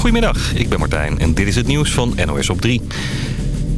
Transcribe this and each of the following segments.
Goedemiddag, ik ben Martijn en dit is het nieuws van NOS op 3.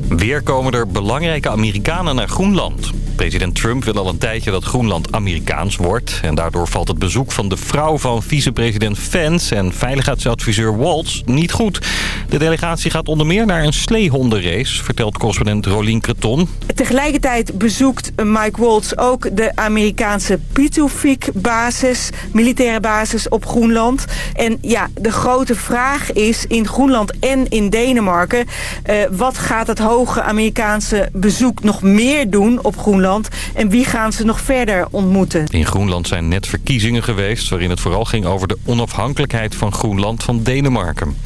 Weer komen er belangrijke Amerikanen naar Groenland. President Trump wil al een tijdje dat Groenland Amerikaans wordt. En daardoor valt het bezoek van de vrouw van vicepresident Vance en veiligheidsadviseur Waltz niet goed. De delegatie gaat onder meer naar een sleehondenrace, vertelt correspondent Rolien Creton. Tegelijkertijd bezoekt Mike Waltz ook de Amerikaanse Pituffik-basis, militaire basis op Groenland. En ja, de grote vraag is in Groenland en in Denemarken, uh, wat gaat het hoge Amerikaanse bezoek nog meer doen op Groenland? En wie gaan ze nog verder ontmoeten? In Groenland zijn net verkiezingen geweest... waarin het vooral ging over de onafhankelijkheid van Groenland van Denemarken.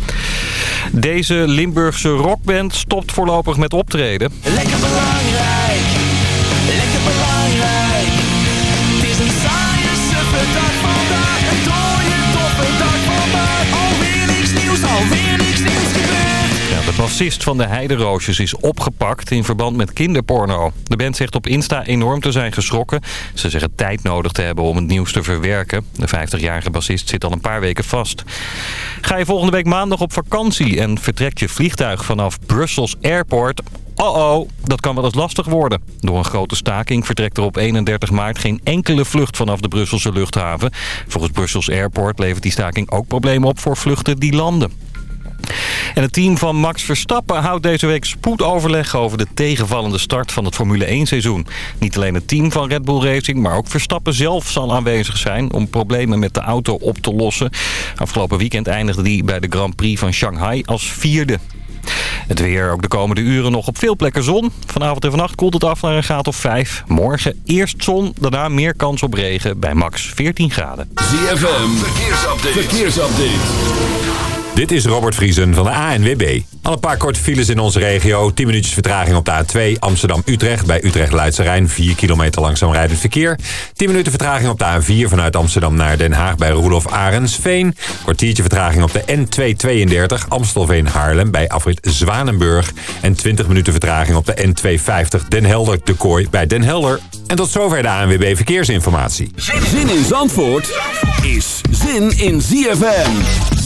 Deze Limburgse rockband stopt voorlopig met optreden. Lekker belangrijk, lekker belangrijk. Bassist van de Heideroosjes is opgepakt in verband met kinderporno. De band zegt op Insta enorm te zijn geschrokken. Ze zeggen tijd nodig te hebben om het nieuws te verwerken. De 50-jarige bassist zit al een paar weken vast. Ga je volgende week maandag op vakantie en vertrekt je vliegtuig vanaf Brussels Airport... Oh-oh, dat kan wel eens lastig worden. Door een grote staking vertrekt er op 31 maart geen enkele vlucht vanaf de Brusselse luchthaven. Volgens Brussels Airport levert die staking ook problemen op voor vluchten die landen. En het team van Max Verstappen houdt deze week spoedoverleg over de tegenvallende start van het Formule 1 seizoen. Niet alleen het team van Red Bull Racing, maar ook Verstappen zelf zal aanwezig zijn om problemen met de auto op te lossen. Afgelopen weekend eindigde hij bij de Grand Prix van Shanghai als vierde. Het weer ook de komende uren nog op veel plekken zon. Vanavond en vannacht koelt het af naar een graad of 5. Morgen eerst zon, daarna meer kans op regen bij max 14 graden. ZFM, verkeersupdate. verkeersupdate. Dit is Robert Vriesen van de ANWB. Al een paar korte files in onze regio. 10 minuutjes vertraging op de A2 Amsterdam-Utrecht. Bij Utrecht-Leidse Rijn 4 kilometer langzaam rijdend verkeer. 10 minuten vertraging op de A4 vanuit Amsterdam naar Den Haag bij Roelof Arensveen. Kwartiertje vertraging op de N232 Amstelveen-Haarlem bij afrit Zwanenburg. En 20 minuten vertraging op de N250 Den Helder-De Kooi bij Den Helder. En tot zover de ANWB Verkeersinformatie. Zin in Zandvoort is zin in ZFM.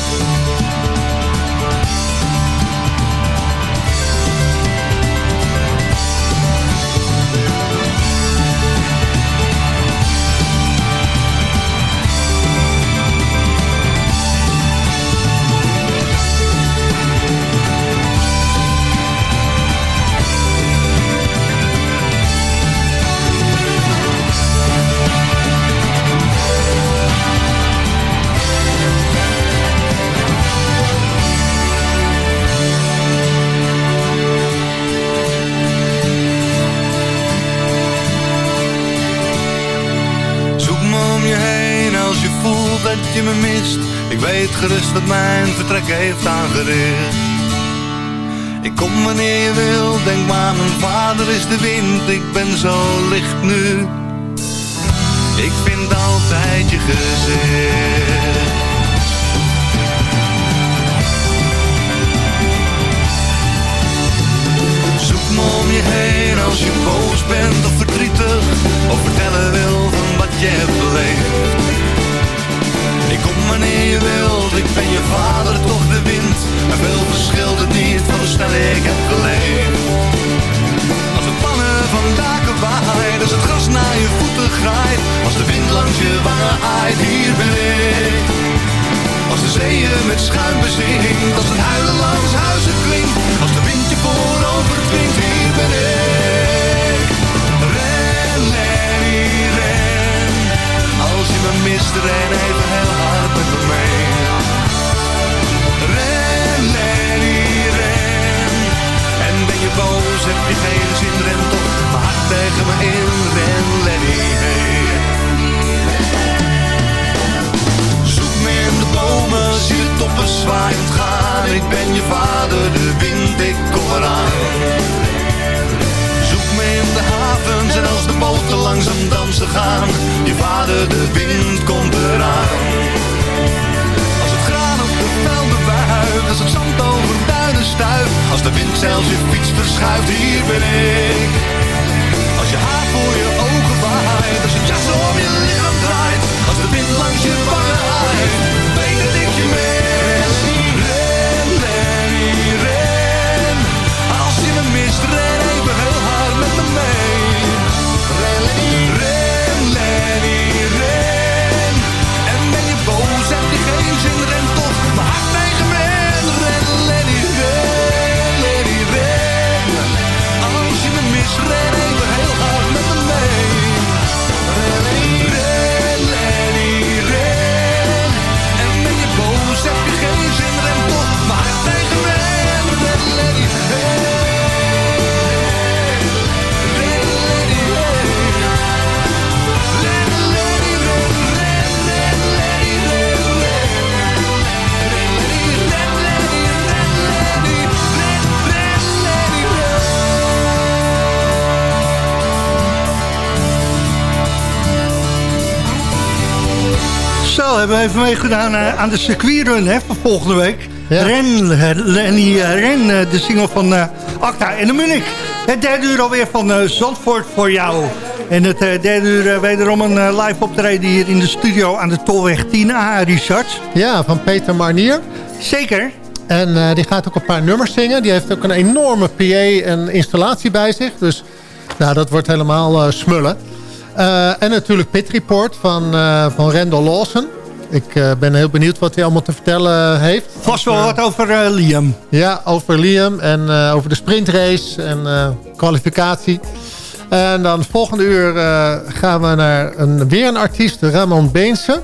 Gerust wat mijn vertrek heeft aangericht. Ik kom wanneer je wil, denk maar mijn vader is de wind, ik ben zo licht nu. Ik vind altijd je gezicht. Zoek me om je heen als je boos bent of verdrietig, of vertellen je wangen hier ben ik. Als de zeeën met schuim bezinkt, als het huilen langs huizen klinkt. Als de wind je voorover dwingt, hier ben ik. Ren, Lenny, ren. Als je me mist, ren even heel met me mee. Ren, Lenny, ren. En ben je boos, heb je geen zin, ren toch mijn hart tegen me in. stoppers zwaaiend gaan. Ik ben je vader, de wind, ik kom eraan. Zoek me in de havens en als de boten langzaam dansen gaan. Je vader, de wind, komt eraan. Als het graan op de velden buigt, als het zand over duinen stuift. Als de wind zelfs je fiets verschuift, hier ben ik. Als je haar voor je ogen waait, als je jas om je lichaam draait. Als de wind langs je wangen hebben we even meegedaan uh, aan de circuitrun hè, van volgende week. Ja. Ren, Lenny Ren, de single van Acta en de Munich. Het derde uur alweer van Zandvoort voor jou. En het derde uur wederom een live optreden hier in de studio aan de Tolweg 10A, Richard. Ja, van Peter Marnier. Zeker. En die gaat ook een paar nummers zingen. Die heeft ook een enorme PA en installatie bij zich. Dus nou, dat wordt helemaal smullen. Uh, en natuurlijk Pit Report van, van Randall Lawson. Ik uh, ben heel benieuwd wat hij allemaal te vertellen heeft. Vast wel wat over Liam. Ja, over Liam en over de sprintrace en kwalificatie. En dan volgende uur gaan we naar een, weer een artiest, Ramon Beense.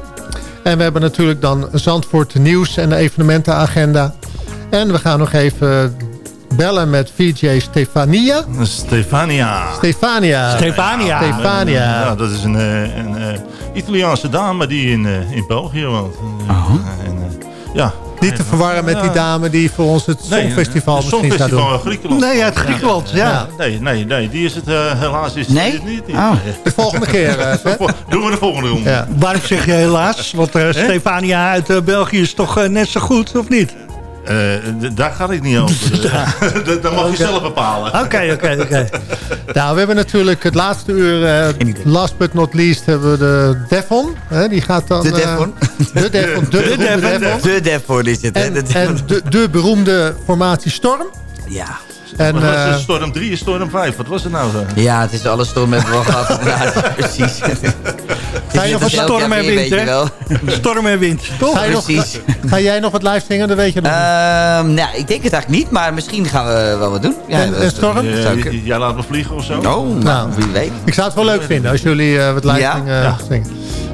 En we hebben natuurlijk dan Zandvoort nieuws en de evenementenagenda. En we gaan nog even bellen met VJ Stefania. Stefania. Stefania. Stefania. Stefania. Ja, dat is een, eh, een, een eh, Italiaanse dame die in, uh, in België woont. Uh, en, ja, niet te verwarren met die dame die voor ons het Songfestival nee, misschien gaat doen. Griekenland. Nee, uit Griekenland, ja. ja. Nee, nee, nee, die is het uh, helaas is nee? het niet. Oh. De volgende keer, uh, Doen we de volgende ronde. Ja. Waarom zeg je helaas? Want uh, Stefania uit België is toch net zo goed, of niet? Uh, daar ga ik niet over. dat, dat mag okay. je zelf bepalen. Oké, oké, oké. Nou, we hebben natuurlijk het laatste uur, uh, last but not least, hebben we de Devon. Hè, die gaat dan... De Devon. Uh, de Devon. De, de, de, Devon. De Devon is het. En, de, en de, de beroemde formatie Storm. Ja. En, wat was het? Storm 3 en Storm 5? Wat was het nou zo? Ja, het is alle storm hebben we al gehad. ja, precies. Ga je nog wat storm en wind, hè? Storm en wind, toch? Ga, nog, ga, jij nog wat live zingen? Dat weet je nog uh, nou, ik denk het eigenlijk niet, maar misschien gaan we wel wat doen. Ja, en, en storm? Uh, jij laat me vliegen of zo? Oh, nou, wie weet. Ik zou het wel leuk vinden als jullie uh, wat live ja? zingen. Ja. zingen.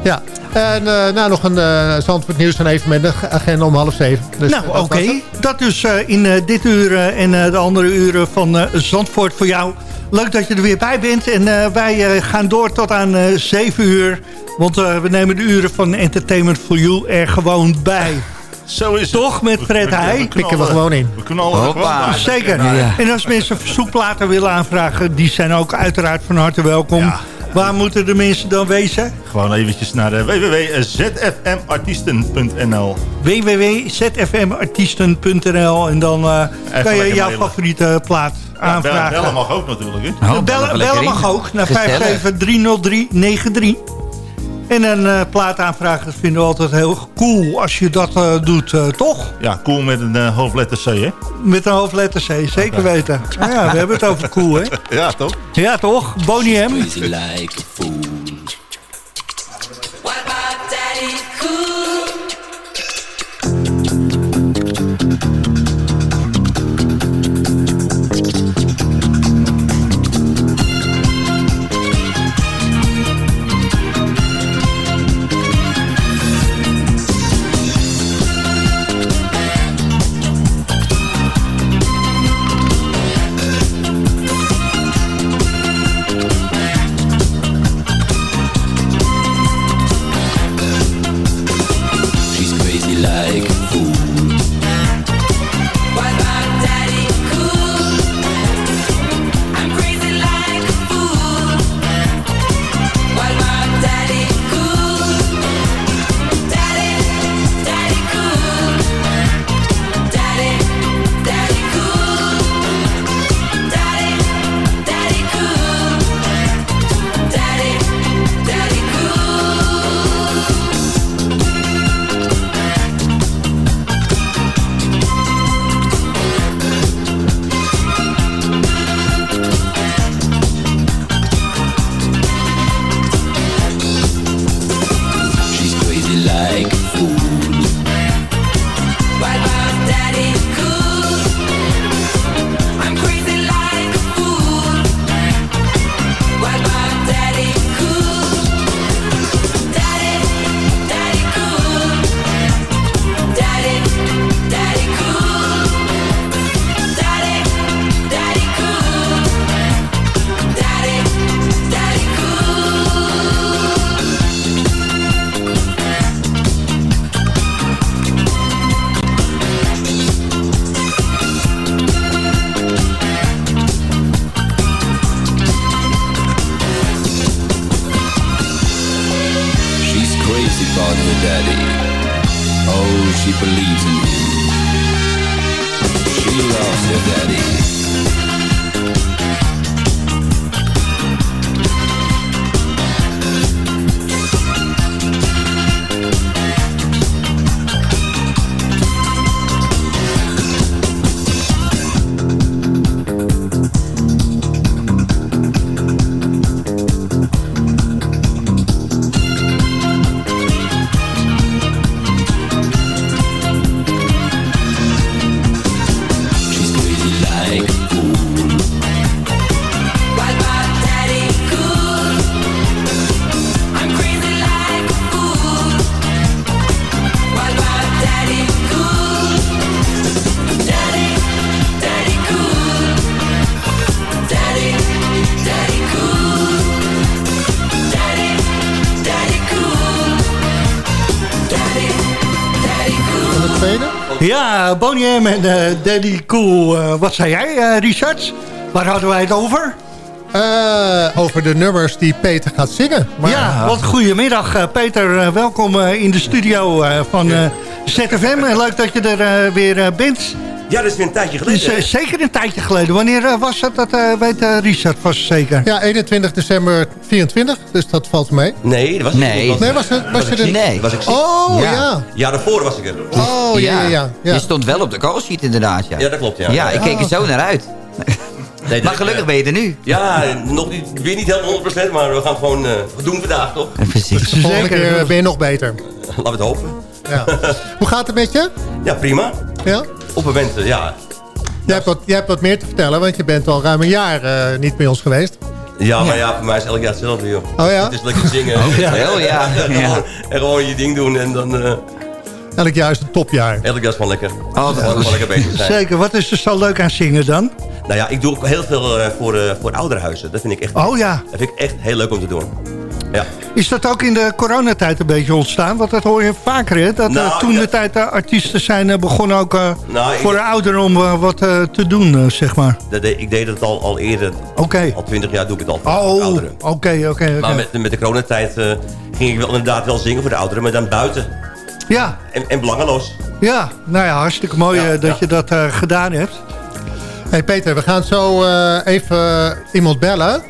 Ja, en uh, nou, nog een uh, Zandvoort nieuws en even met de agenda om half zeven. Dus, nou, oké. Okay. Dat dus uh, in dit uur en de andere uren van Zandvoort voor jou. Leuk dat je er weer bij bent. En wij gaan door tot aan 7 uur. Want we nemen de uren van Entertainment for You er gewoon bij. Zo is Toch, met Fred Heij. Pikken we gewoon in. We knallen er gewoon bij. Zeker. Ja. En als mensen verzoekplaten willen aanvragen... die zijn ook uiteraard van harte welkom. Ja. Waar moeten de mensen dan wezen? Gewoon eventjes naar www.zfmartiesten.nl www.zfmartiesten.nl En dan uh, kan je jouw favoriete plaat aanvragen. Ja, bellen mag ook natuurlijk. Hè? Oh, bellen, bellen mag ook naar 5730393. En een uh, plaat aanvragen vinden we altijd heel cool als je dat uh, doet, uh, toch? Ja, cool met een hoofdletter C, hè? Met een hoofdletter C, zeker okay. weten. Ah, ja, we hebben het over cool, hè? Ja, toch? Ja, toch? Bonnie M. Ja, Bonnie M en eh, Daddy Cool. Eh, wat zei jij, eh, Richard? Waar hadden wij het over? Over de nummers die Peter gaat zingen. Maar, ja, wat goedemiddag Peter. Welkom in de studio van ZFM. Leuk dat je er weer bent. Ja, dat is weer een tijdje geleden. is eh, zeker een tijdje geleden. Wanneer eh, was dat? Dat eh, weet Richard vast zeker. Ja, 21 december 24, dus dat valt mee. Nee, dat was Nee. was, Nee, was het- was ik je er-. Nee. Was ik ziek. Oh, Ja. ja. Ja, daarvoor was ik er. Oh, ja, ja, ja. ja. Je stond wel op de call sheet inderdaad, ja. Ja, dat klopt, ja. Ja, ik keek er zo naar uit. Nee, Maar gelukkig ben je er nu. Ja, nog niet, weer niet helemaal 100%, maar we gaan het gewoon eh, doen vandaag, toch? Precies. De volgende Zeker. keer ben je nog beter. Laten we het hopen. Ja. Hoe gaat het met je? Ja, prima. Ja? Op momenten, ja. Jij hebt, wat, jij hebt wat meer te vertellen, want je bent al ruim een jaar eh, niet bij ons geweest. Ja, maar ja, voor mij is elk jaar hetzelfde, joh. Oh ja? Het is lekker zingen. ja. Oh ja, En, ja. gewoon, en gewoon je ding doen en dan... eh Elk jaar is een topjaar. elk jaar is gewoon lekker. Oh, was- gewoon lekker bezig zijn. Zeker. Wat is er zo leuk aan zingen dan? Nou ja, ik doe ook heel veel eh, voor, eh voor ouderhuizen. Dat vind ik echt... Oh ja. Dat vind ik echt heel leuk om te doen. Ja. Is dat ook in de coronatijd een beetje ontstaan? Want dat hoor je vaker, hè? Dat eh, Nou, toen ja. de tijd de artiesten zijn eh, begonnen ook eh, Nou, voor de ouderen om wat te doen, zeg maar. Dat ik deed het al, al eerder. Oké. Al twintig jaar doe ik het al voor Oh, ouderen. oké, oké, oké. Maar met, met de coronatijd ging ik wel inderdaad wel zingen voor de ouderen, maar dan buiten. Ja, En, en belangeloos. ja, nou ja, hartstikke mooi Ja, dat ja. je dat gedaan hebt. hey Peter, we gaan zo even iemand bellen.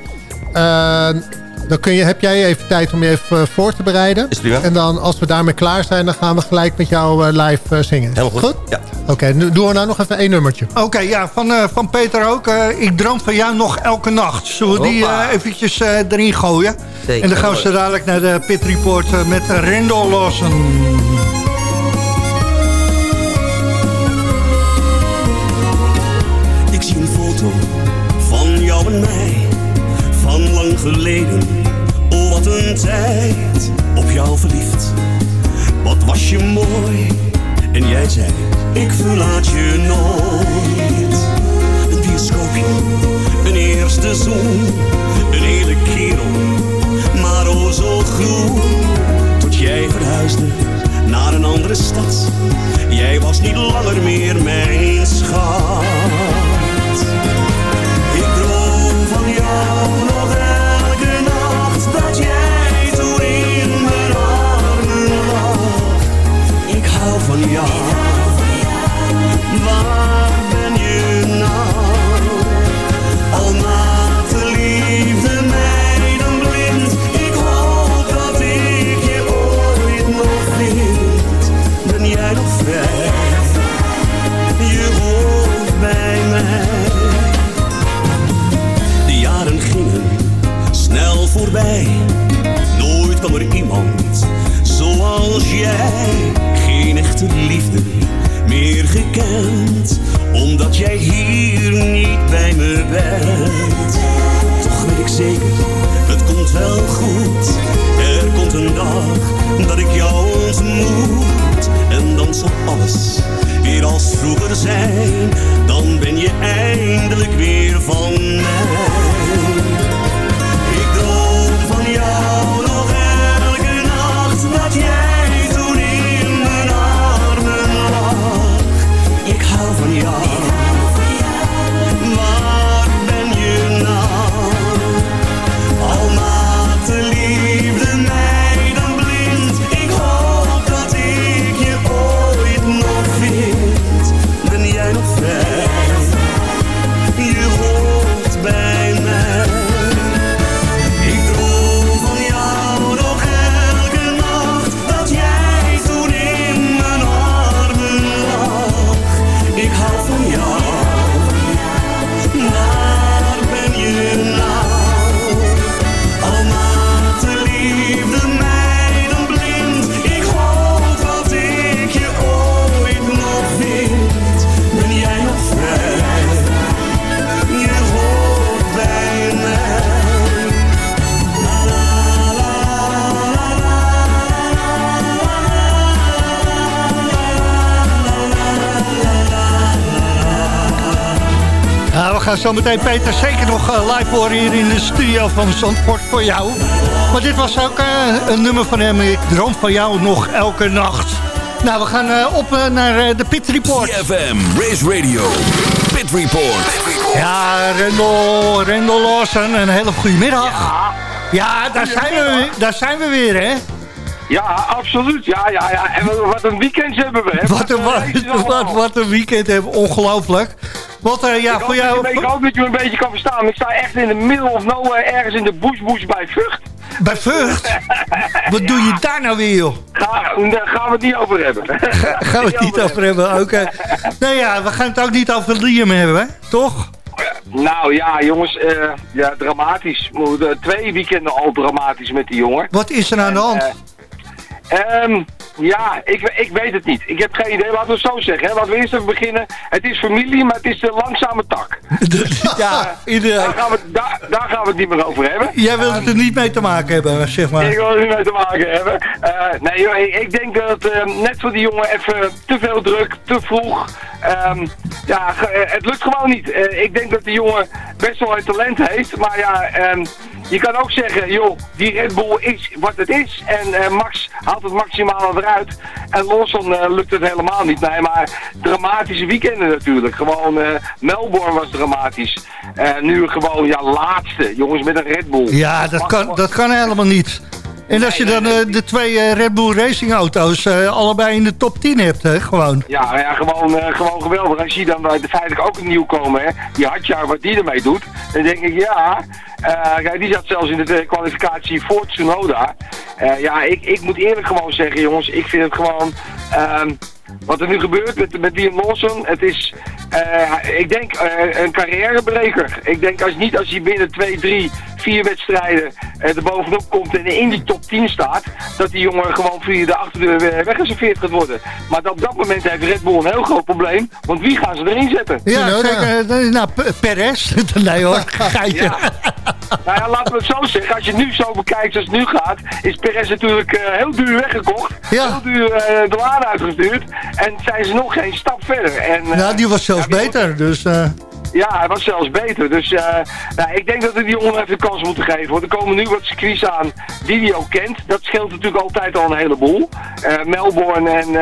Dan kun je, heb jij even tijd om je even eh, voor te bereiden. Is prima. En dan als we daarmee klaar zijn, dan gaan we gelijk met jou eh, live eh, zingen. Helemaal dat goed. Ja. Oké, nu doen we nou nog even één nummertje. Oké, ja, van, eh, van Peter ook. eh, ik droom van jou nog elke nacht. Zullen we die eventjes erin gooien? Zeker. En dan gaan we zo dadelijk naar de Pit Report met Randall Lawson. Ik zie een foto van jou en mij, Oh, wat een tijd, op jou verliefd. Wat was je mooi, en jij zei, ik verlaat je nooit. Een bioscoopje, een eerste zoen, een hele kerel, maar oh zo groen. Tot jij verhuisde naar een andere stad. Jij was niet langer meer mijn schat. Ik droom van jou van jou. Waar gaan zo meteen Peter zeker nog eh, live horen hier in de studio van Zandvoort voor jou. Maar dit was ook eh, een nummer van hem. Ik droom van jou nog elke nacht. Nou, we gaan eh, op naar de Pit Report. CFM, Race Radio, Pit Report. Ja, Rendel, Rendel Lawson, een hele goede middag. Ja, daar, zijn we, weer- daar zijn we weer, hè? Ja, absoluut. Ja, ja, ja. En wat een weekend hebben we. Hè? Wat een, wat, wat, wat een weekend hebben we, ongelooflijk. Wat, eh, ja, ik, voor jou... ik hoop dat je me een beetje kan verstaan. Ik sta echt in de middle of nowhere ergens in de bush bij Vught. Bij Vught? Wat doe je daar nou weer, joh? Ga, daar gaan we het niet over hebben. Gaan we het niet over hebben, oké. Nee ja, we gaan het ook niet over Liam hebben, hè? toch? Nou ja, jongens, eh, ja, dramatisch. De twee weekenden al dramatisch met die jongen. Wat is er aan de hand? Ehm, ja, ik, ik weet het niet. Ik heb geen idee. Laten we het zo zeggen. Hè. Laten we eerst even beginnen. Het is familie, maar het is de langzame tak. ja, Daar gaan, we, daar, daar gaan we het niet meer over hebben. Jij wilt het er niet mee te maken hebben, zeg maar. Ik wil er niet mee te maken hebben. Eh, nee, joh, ik, ik denk dat eh, net voor die jongen even te veel druk, te vroeg. Ehm, ja, het lukt gewoon niet. Ik denk dat die jongen best wel het talent heeft. Maar ja, ehm, je kan ook zeggen, joh, die Red Bull is wat het is. En eh, Max haalt het maximale eruit. En Lawson eh, lukt het helemaal niet. Nee, maar dramatische weekenden natuurlijk. Gewoon, eh, Melbourne was dramatisch. Eh, nu gewoon, ja, laatste. Jongens met een Red Bull. Ja, dat kan, dat kan helemaal niet. En als je dan eh, de twee eh, Red Bull Racing auto's eh, allebei in de top 10 hebt, hè, gewoon. Ja, nou ja gewoon, eh, gewoon geweldig. Als je dan uh, feitelijk ook een nieuwkomer, hè, die Hadjar, wat die ermee doet, dan denk ik ja. kijk, die zat zelfs in de kwalificatie voor Tsunoda. Ja, ik, ik moet eerlijk gewoon zeggen, jongens, ik vind het gewoon. ehm, wat er nu gebeurt met, met Liam Lawson, het is, eh, ik denk, eh, een carrièrebreker. Ik denk als niet als hij binnen twee, drie, vier wedstrijden eh, er bovenop komt en in die top 10 staat, dat die jongen gewoon via de achterdeur weggeserveerd gaat worden. Maar op dat moment heeft Red Bull een heel groot probleem, want wie gaan ze erin zetten? Ja, zeker. Nou, P- Perez. nee hoor, geitje. Ja. nou ja, laten we het zo zeggen. Als je het nu zo bekijkt zoals het nu gaat, is Perez natuurlijk eh, heel duur weggekocht. Heel duur eh, de laan uitgestuurd. En zijn ze nog geen stap verder. En, eh, Nou, die was zelfs beter, dus... eh, ja, hij was zelfs beter. Dus eh, nou, ik denk dat we die jongen even de kans moeten geven. Want er komen nu wat circuits aan die hij ook kent. Dat scheelt natuurlijk altijd al een heleboel. Eh, Melbourne en,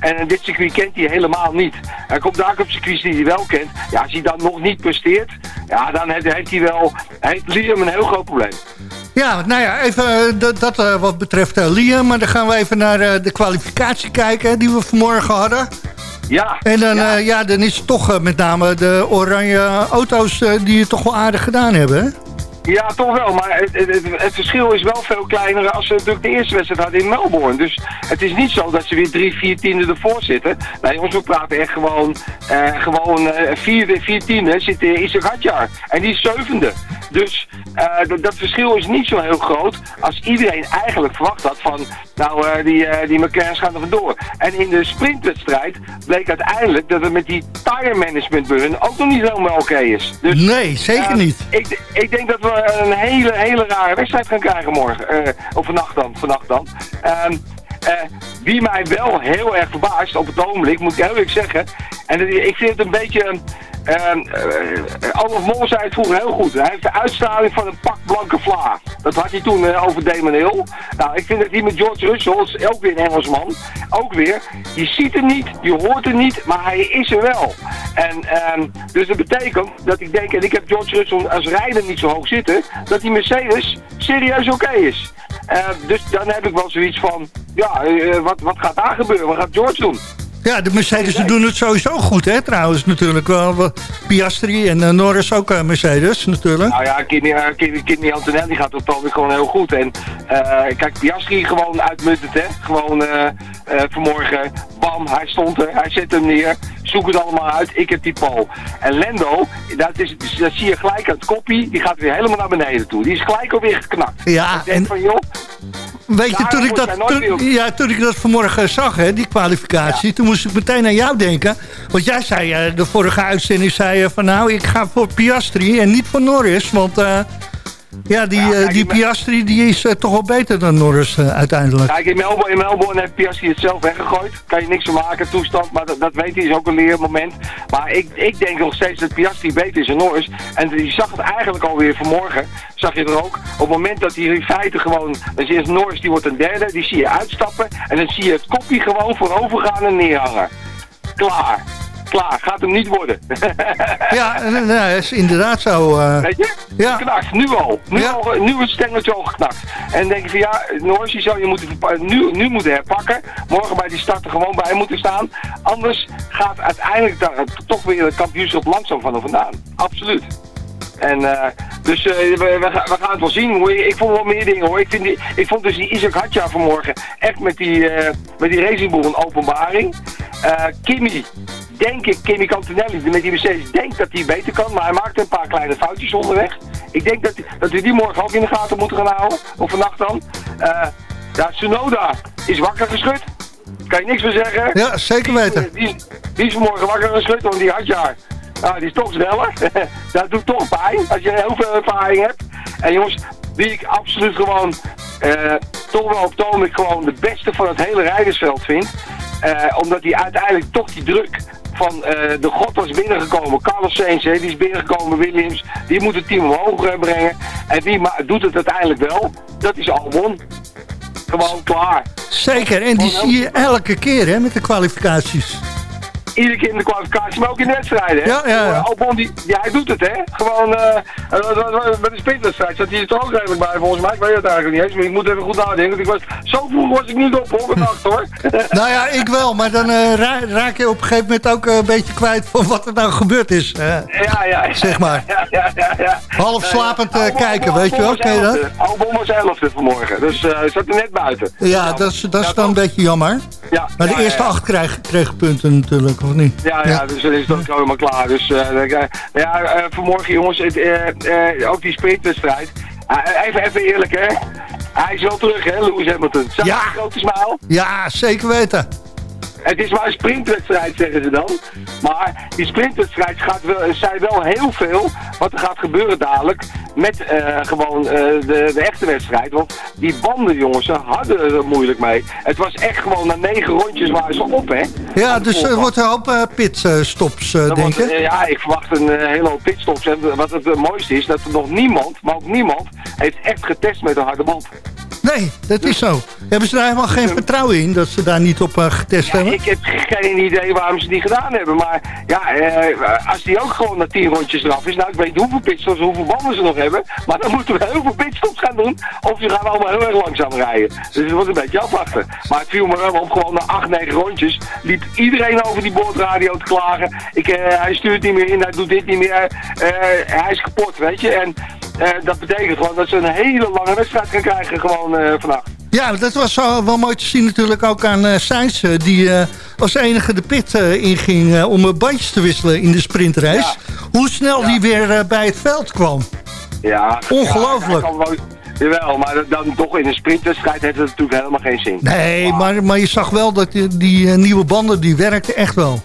en dit circuit kent hij helemaal niet. Hij komt daar ook op circuits die hij wel kent. Ja, als hij dan nog niet presteert, ja, dan heeft, heeft hij wel, heeft Liam een heel groot probleem. Ja, nou ja, even dat, dat wat betreft Liam. Maar dan gaan we even naar de kwalificatie kijken die we vanmorgen hadden. Ja. En dan, ja. ja, dan is het toch eh, met name de oranje auto's eh, die het toch wel aardig gedaan hebben, hè? Ja, toch wel. Maar het, het, het- verschil is wel veel kleiner als ze natuurlijk de eerste wedstrijd hadden in Melbourne. Dus het is niet zo dat ze weer drie, vier tienden ervoor zitten. Nee jongens, we praten echt gewoon, eh, gewoon eh, vier, vier tienden zit in Isaac Hadjar. En die is zevende. Dus eh, dat, verschil is niet zo heel groot als iedereen eigenlijk verwacht had van, nou eh, die, eh die McLaren's gaan er vandoor. En in de sprintwedstrijd bleek uiteindelijk dat het met die tire management bij hun ook nog niet helemaal oké is. Dus, Nee, zeker niet. ik, ik denk dat we een hele, hele rare wedstrijd gaan krijgen morgen. eh, of vannacht dan. Vannacht dan. Eh, wie mij wel heel erg verbaast op het ogenblik, moet ik heel eerlijk zeggen. En ik vind het een beetje... ehm eh, Olaf Mol zei het vroeger heel goed. Hij heeft de uitstraling van een pak blanke vla. Dat had hij toen eh, over Damon Hill. Nou, ik vind dat hij met George Russell, ook weer een Engelsman, ook weer. Je ziet hem niet, je hoort hem niet, maar hij is er wel. En ehm, dus dat betekent dat ik denk, en ik heb George Russell als rijder niet zo hoog zitten, dat die Mercedes serieus oké is. Eh, dus dan heb ik wel zoiets van, ja, eh, wat, wat gaat daar gebeuren? Wat gaat George doen? Ja, de Mercedes doen het sowieso goed, hè, trouwens, natuurlijk wel. Piastri en eh, Norris ook eh, Mercedes, natuurlijk. Nou ja, Kimi, uh, Kimi, Kimi Antonelli gaat op het ogenblik gewoon heel goed. En kijk, Piastri gewoon uitmuntend, hè. Gewoon vanmorgen, bam, hij stond er, hij zet hem neer. Zoek het allemaal uit, ik heb die pol. En Lendo, dat, is, dat zie je gelijk aan het koppie, die gaat weer helemaal naar beneden toe. Die is gelijk alweer geknakt. Ja, denk van, joh, Weet je, toen ik, dat, toen, ja, toen ik dat vanmorgen zag, hè, die kwalificatie, toen moest ik meteen aan jou denken. Want jij zei, eh, de vorige uitzending zei je van nou, ik ga voor Piastri en niet voor Norris. Want eh, Ja, die, eh, die Piastri die is eh, toch wel beter dan Norris eh, uiteindelijk. Kijk, in Melbourne, in Melbourne heeft Piastri het zelf weggegooid. Kan je niks van maken, toestand, maar dat, dat weet hij, is ook een leermoment. Maar ik, ik denk nog steeds dat Piastri beter is dan Norris. En je zag het eigenlijk alweer vanmorgen, zag je er ook. Op het moment dat hij in feite gewoon, dan zie je Norris, die wordt een derde, die zie je uitstappen. En dan zie je het kopje gewoon voorover gaan en neerhangen. Klaar. Klaar, gaat hem niet worden. Ja, dat is inderdaad zo. eh. Weet je? Ja. Knakt, nu al. Nu, al, nu is het stengeltje al geknakt. En denk je van ja, Norris die zou je moeten, nu, nu moeten herpakken. Morgen bij die start er gewoon bij moeten staan. Anders gaat uiteindelijk daar toch weer het kampioenschap langzaam van er vandaan. Absoluut. En eh, dus eh, we, we, gaan- we gaan het wel zien. Hoor. Ik vond wel meer dingen hoor. Ik, vind die, ik vond dus die Isaac Hatja vanmorgen echt met die, eh met die Racing Bull een openbaring. Eh Kimmy, denk ik, Kimmy Cantinelli met die Mercedes, denkt dat hij beter kan. Maar hij maakte een paar kleine foutjes onderweg. Ik denk dat, dat we die morgen ook in de gaten moeten gaan houden. Of vannacht dan. Eh ja, Tsunoda is wakker geschud. Kan je niks meer zeggen. Ja, zeker weten. Die, die is vanmorgen wakker geschud, want die had jaar. Nou, die is toch sneller. dat doet toch pijn als je heel veel ervaring hebt. En jongens, die ik absoluut gewoon eh, toch wel op gewoon de beste van het hele rijdersveld vind. Eh, omdat hij uiteindelijk toch die druk van eh, de god was binnengekomen. Carlos Sainz, die is binnengekomen, Williams. Die moet het team omhoog eh, brengen. En ma- doet het uiteindelijk wel? Dat is Albon. Gewoon klaar. Zeker, en die zie je elke keer hè, met de kwalificaties. Iedere keer in de kwalificatie, maar ook in de wedstrijden. Hè? Ja, ja, ja. Albon, die, ja, hij doet het, hè. Gewoon, eh uh, bij de sprintwedstrijd zat hij er toch ook redelijk bij, volgens mij. Ik weet het eigenlijk niet eens, maar ik moet even goed nadenken. Want ik was, zo vroeg was ik niet op, hoor, vannacht, hoor. Nou ja, ik wel, maar dan eh, ra- raak je op een gegeven moment ook eh, een beetje kwijt van wat er nou gebeurd is. eh. ja, ja. Zeg maar. Ja, ja, ja. ja. Half slapend eh, Albon- kijken, weet je wel, Albon ken je was dat? elfde. Albon was elfde vanmorgen, dus eh, hij zat er net buiten. Ja, dat is, dat is dan een beetje jammer. Ja, Maar de eerste acht kregen, kregen punten natuurlijk, of niet? Ja, ja, dus dan is het ook helemaal klaar. Dus eh, ja, eh, vanmorgen jongens, het, eh, ook die sprintwedstrijd. Eh, even, even eerlijk hè. Hij is wel terug hè, Lewis Hamilton. Zag je Ja. die grote smile? Ja, zeker weten. Het is maar een sprintwedstrijd, zeggen ze dan. Maar die sprintwedstrijd gaat wel, zei wel heel veel wat er gaat gebeuren dadelijk met eh, gewoon eh, de, de echte wedstrijd. Want die banden, jongens, ze hadden er moeilijk mee. Het was echt gewoon na negen rondjes waren ze op, hè. Ja, dus er wordt een hoop pitstops, denk ik. eh, ja, ik verwacht een eh, hele hoop pitstops. En wat het eh, mooiste is, dat er nog niemand, maar ook niemand, heeft echt getest met een harde band. Nee, dat is zo. Hebben ze daar helemaal geen vertrouwen in dat ze daar niet op uh, getest Ja, hebben? ik heb geen idee waarom ze het niet gedaan hebben. Maar ja, eh, als die ook gewoon na tien rondjes eraf is. Nou, ik weet niet hoeveel pitstops, hoeveel banden ze nog hebben. Maar dan moeten we heel veel pitstops gaan doen. Of ze gaan allemaal heel erg langzaam rijden. Dus het wordt een beetje afwachten. Maar het viel me wel op. Gewoon na acht, negen rondjes liep iedereen over die boordradio te klagen. Ik, eh, hij stuurt niet meer in, hij doet dit niet meer. Eh, hij is kapot, weet je. En eh, dat betekent gewoon dat ze een hele lange wedstrijd gaan krijgen gewoon eh, vannacht. Ja, dat was wel, mooi te zien natuurlijk ook aan uh, Sainz. uh, die uh, als enige de pit uh, inging om bandjes te wisselen in de sprintrace. Ja. Hoe snel ja. die weer bij het veld kwam. Ja, Ongelooflijk. Ja, wel, jawel, maar dan toch in een sprintwedstrijd heeft het natuurlijk helemaal geen zin. Nee, maar, maar je zag wel dat die, die nieuwe banden, die werkten echt wel.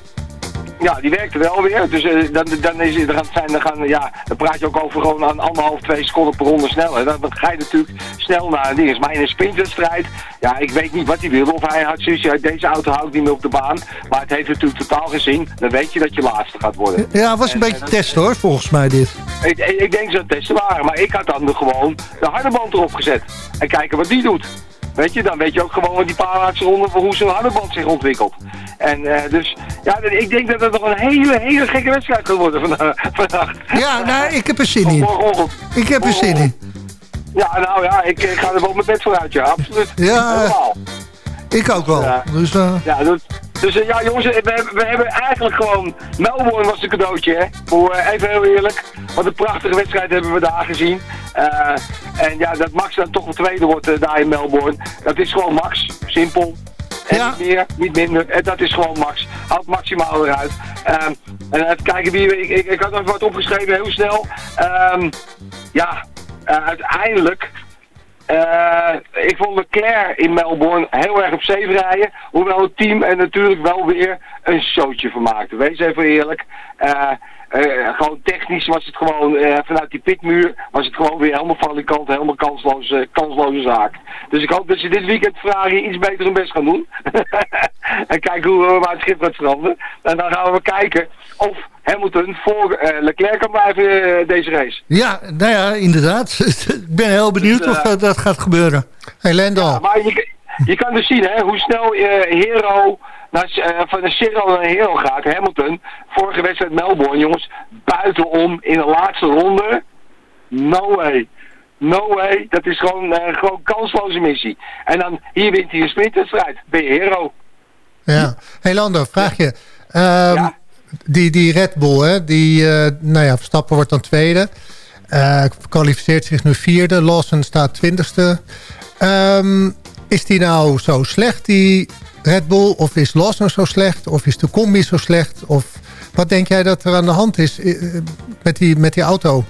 Ja, die werkte wel weer. Dus uh, dan, dan, is, dan, zijn, dan, gaan, ja, dan praat je ook over gewoon aan anderhalf, twee seconden per ronde sneller. Dan, dan ga je natuurlijk snel naar een ding. Maar in een sprintwedstrijd, ja, ik weet niet wat hij wil. Of hij had zoiets, deze auto houdt niet meer op de baan. Maar het heeft natuurlijk totaal geen zin. Dan weet je dat je laatste gaat worden. Ja, het was een en, beetje en, test hoor, volgens mij dit. Ik, ik, ik denk dat het testen waren. Maar ik had dan gewoon de harde band erop gezet. En kijken wat die doet. Weet je, dan weet je ook gewoon wat die paar laatste ronden voor hoe zo'n hardeband zich ontwikkelt. En uh, dus, ja, ik denk dat het nog een hele, hele gekke wedstrijd gaat worden vandaag. Ja, nou, ik heb er zin in. Ik heb er zin in. Ja, nou ja, ik, ik ga er wel mijn bed vooruit, ja, absoluut. Ja, Helemaal. ik ook wel. Ja, dus, uh... ja dus, dus uh, ja, jongens, we, we, hebben eigenlijk gewoon... Melbourne was een cadeautje, hè. Voor, uh, even heel eerlijk. Wat een prachtige wedstrijd hebben we daar gezien. en ja, dat Max dan toch een tweede wordt daar in Melbourne. Dat is gewoon Max. Simpel. En ja. niet meer, niet minder. En dat is gewoon Max. Haalt maximaal eruit. Um, en even kijken wie... Ik, ik, ik had nog wat opgeschreven, heel snel. Um, ja, uiteindelijk... Uh, ik vond Leclerc in Melbourne heel erg op zeven rijden. Hoewel het team er natuurlijk wel weer een showtje van maakte. Wees even eerlijk. Uh, eh, gewoon technisch was het gewoon, eh, vanuit die pitmuur, was het gewoon weer helemaal falikant, helemaal kansloze, kansloze zaak. Dus ik hoop dat ze dit weekend Ferrari iets beter hun best gaan doen. en kijken hoe we hem uit het schip gaat stranden. En dan gaan we kijken of Hamilton voor eh, Leclerc kan blijven eh, deze race. Ja, nou ja, inderdaad. ik ben heel benieuwd Dus, of eh, dat, dat gaat gebeuren. Hey Lendal. Maar je, je kan dus zien hè, hoe snel eh Hero naar, eh, van een Hero gaat. Hamilton, vorige wedstrijd Melbourne, jongens, buitenom in de laatste ronde. No way. No way. Dat is gewoon, eh gewoon kansloze missie. En dan, hier wint hij een sprintwedstrijd. Ben je Hero. Ja. Hey Lando, vraag je. Ehm, die, die Red Bull, hè, die, eh, nou ja, Verstappen wordt dan tweede. Kwalificeert zich nu vierde. Lawson staat twintigste. Ehm, is die nou zo slecht, die Red Bull? Of is Lawson zo slecht? Of is de combi zo slecht? Of wat denk jij dat er aan de hand is eh, met, die, met die auto?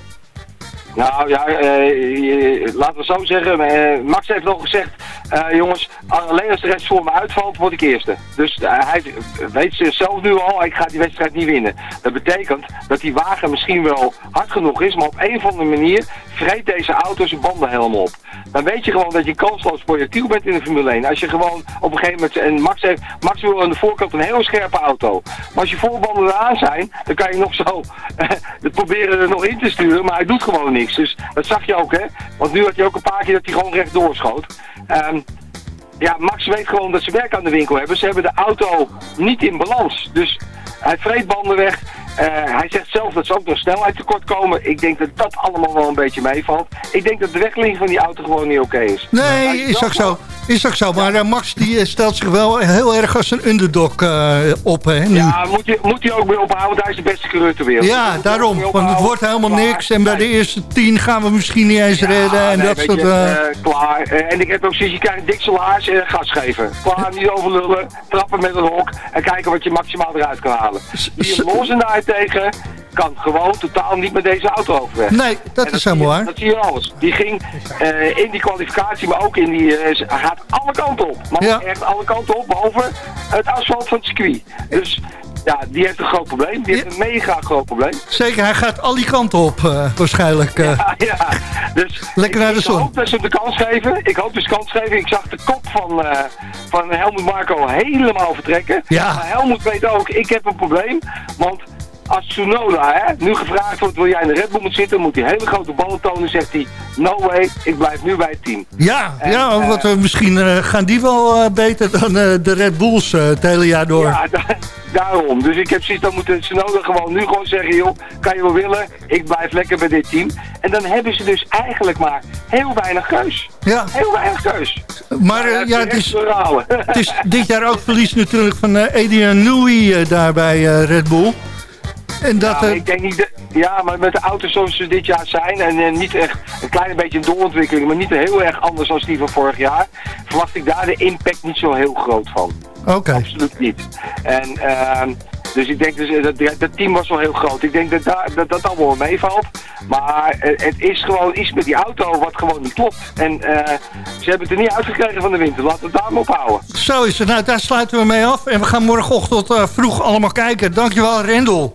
Nou ja, eh, je- laten we zo zeggen. eh, Max heeft nog gezegd, eh, jongens, alleen als de rest voor me uitvalt, word ik eerste. Dus eh, hij weet zelf nu al, ik ga die wedstrijd niet winnen. Dat betekent dat die wagen misschien wel hard genoeg is, maar op een of andere manier vreet deze auto zijn banden helemaal op. Dan weet je gewoon dat je kansloos projectiel bent in de Formule 1. Als je gewoon op een gegeven moment, en Max, heeft, Max wil aan de voorkant een heel scherpe auto. Maar als je voorbanden eraan zijn, dan kan je nog zo proberen er nog in te sturen, maar hij doet gewoon niks. Dus dat zag je ook, hè. Want nu had je ook een paar keer dat hij gewoon rechtdoor schoot. Ehm, ja, Max weet gewoon dat ze werk aan de winkel hebben. Ze hebben de auto niet in balans. Dus hij vreet banden weg. Eh, hij zegt zelf dat ze ook nog snelheid tekort komen. Ik denk dat dat allemaal wel een beetje meevalt. Ik denk dat de wegling van die auto gewoon niet oké is. Nee, is ook zo. Is ook zo. Maar eh, Max die eh, stelt zich wel heel erg als een underdog eh, op. Hè, nu. Ja, moet hij moet hij ook weer ophouden, want hij is de beste coureur ter wereld. Ja, daarom. Want het wordt helemaal Klaar. niks. En bij de eerste tien gaan we misschien niet eens redden. En Nee, dat weet soort... je, klaar. En ik heb ook zoiets, je krijgt een dik salaris en gas geven. Klaar, niet overlullen, trappen met een hok en kijken wat je maximaal eruit kan halen. Die Lozen daartegen kan gewoon totaal niet met deze auto overweg. Nee, dat is helemaal waar. Dat zie je alles. Die ging eh, in die kwalificatie, maar ook in die... eh, hij gaat alle kanten op. Maar Ja. echt alle kanten op, behalve het asfalt van het circuit. Dus ja, die heeft een groot probleem. Die heeft een mega groot probleem. Zeker, hij gaat al die kanten op eh, waarschijnlijk. Ja, ja. Dus Lekker naar de ik zon. hoop dat ze hem de kans geven. Ik hoop dus kans geven. Ik zag de kop van, eh, van Helmut Marco helemaal vertrekken. Ja. Maar Helmut weet ook, ik heb een probleem. Want als Tsunoda hè, nu gevraagd wordt, wil jij in de Red Bull moeten zitten, moet hij hele grote ballen tonen. Zegt hij, no way, ik blijf nu bij het team. Ja, En, ja eh, want eh, misschien eh, gaan die wel beter dan de Red Bulls het hele jaar door. Ja, da- daarom. Dus ik heb zoiets, dan moet Tsunoda gewoon nu gewoon zeggen, joh, kan je wel willen, ik blijf lekker bij dit team. En dan hebben ze dus eigenlijk maar heel weinig keus. Ja. Heel weinig keus. Maar ja, het is, het is dit jaar ook verlies natuurlijk van Adrian eh, daar bij Red Bull. En dat, ja, eh, ik denk niet dat- ja, maar met de auto's zoals ze dit jaar zijn en, eh, niet echt een klein beetje een doorontwikkeling, maar niet heel erg anders dan die van vorig jaar, verwacht ik daar de impact niet zo heel groot van. Oké. Absoluut niet. En ehm, dus ik denk dus, eh, dat, dat team was wel heel groot. Ik denk dat daar, dat, dat allemaal wel meevalt. Maar het is gewoon iets met die auto wat gewoon niet klopt. En ze hebben het er niet uitgekregen van de winter. Laten we het daar maar op houden. Zo is het. Nou, daar sluiten we mee af. En we gaan morgenochtend vroeg allemaal kijken. Dankjewel, Rendel.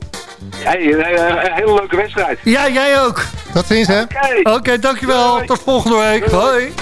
Hey, een, hele leuke wedstrijd. Ja, jij ook. Tot ziens, hè? Oké, dankjewel. Tot volgende week. Hoi.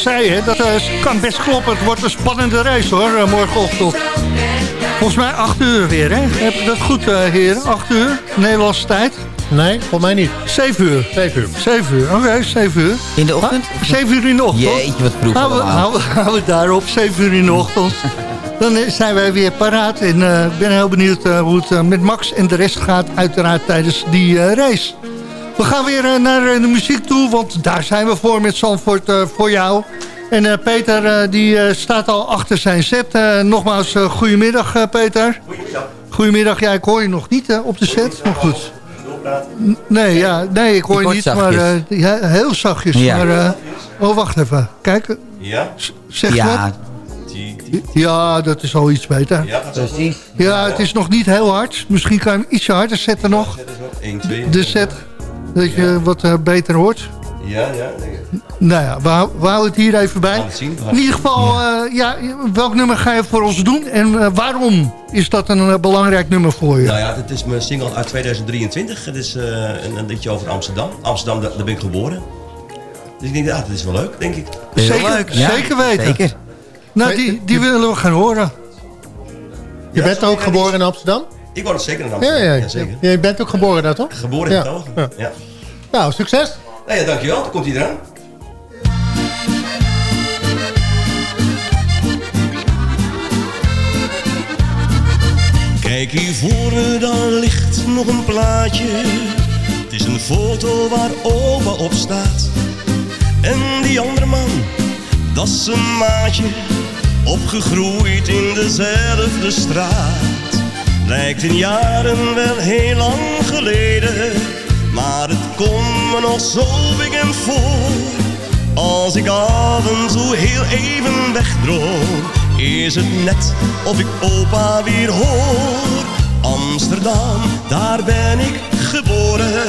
Zei, hè, dat eh, kan best kloppen. Het wordt een spannende race hoor, eh, morgenochtend. Volgens mij 8 uur weer, hè? Heb ik dat goed, eh heren? 8 uur, Nederlandse tijd? Nee, volgens mij niet. 7 uur. 7 uur. 7 uur, oké, 7 uur. In de ochtend? 7 uur in de ochtend. Jeetje, wat vroeg Houden houden, houden we het daarop, 7 uur in de ochtend. Dan zijn wij weer paraat. En eh, ik ben heel benieuwd hoe het met Max en de rest gaat. Uiteraard tijdens die eh, race. We gaan weer eh, naar eh, de muziek toe. Want daar zijn we voor met Zandvoort eh, voor jou. En eh, Peter die eh, staat al achter zijn set. Eh, nogmaals, eh, goedemiddag eh, Peter. Goedemiddag. Goedemiddag. Ja, ik hoor je nog niet op de set. Maar goed. Nee, ja, nee, ik hoor je niet. zachtjes. Maar eh, ja, heel zachtjes. Ja. Maar, eh, oh, wacht even. Kijk, Ja? zeg je Ja, wat? Ja, dat is al iets beter. Ja, precies. Ja, het is nog niet heel hard. Misschien kan je hem ietsje harder zetten nog. 1, 2. De set. Dat je wat eh, beter hoort. Ja, ja. Nou ja, we, hou- we houden het hier even bij. Het zien. In ieder geval, eh, ja, welk nummer ga je voor ons doen? En eh, waarom is dat een belangrijk nummer voor je? Nou ja, dit is mijn single uit 2023. Het is eh, een, een liedje over Amsterdam. Amsterdam, daar, daar ben ik geboren. Dus ik denk, ja, dat is wel leuk, denk ik. zeker, Ja, zeker weten. Zeker. Nou, die, die willen we gaan horen. Je Ja, bent ook geboren in Amsterdam? Ik woon zeker in Ja, Amsterdam. ja, Ja, zeker. Je bent ook geboren daar, toch? Geboren in Ja. het Togen. Ja. Ja. Nou, succes. Nou ja, dankjewel. Dan komt hij eraan. Kijk hier voor me, dan ligt nog een plaatje. Het is een foto waar oma op staat. En die andere man, dat is een maatje. Opgegroeid in dezelfde straat. Lijkt in jaren wel heel lang geleden. Maar het komt me nog zo bekend voor. Als ik af en toe heel even wegdroom, is het net of ik opa weer hoor. Amsterdam, daar ben ik geboren.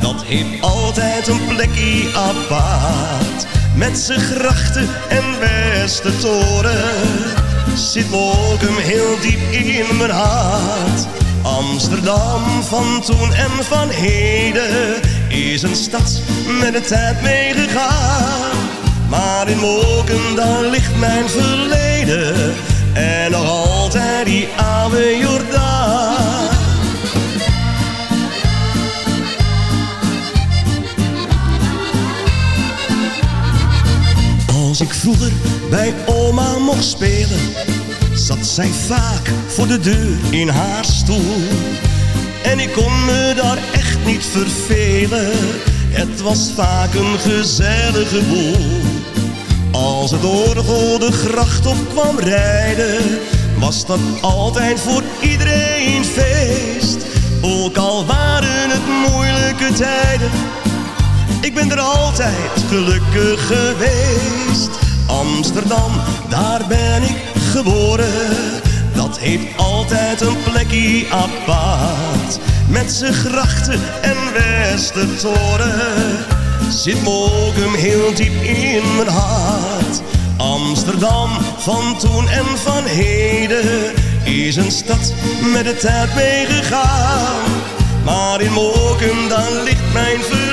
Dat heeft altijd een plekje apart. Met zijn grachten en beste toren. Zit Mokum heel diep in mijn hart. Amsterdam van toen en van heden is een stad met de tijd meegegaan. Maar in Moken, daar ligt mijn verleden en nog altijd die oude Jordaan. Ik vroeger bij oma mocht spelen, zat zij vaak voor de deur in haar stoel. En ik kon me daar echt niet vervelen, het was vaak een gezellige boel. Als het orgel de gracht op kwam rijden, was dat altijd voor iedereen feest. Ook al waren het moeilijke tijden, ik ben er altijd gelukkig geweest. Amsterdam, daar ben ik geboren. Dat heeft altijd een plekje apart. Met zijn grachten en Westertoren. Zit Mokum heel diep in mijn hart. Amsterdam van toen en van heden is een stad met de tijd meegegaan. Maar in Mokum dan ligt mijn verleden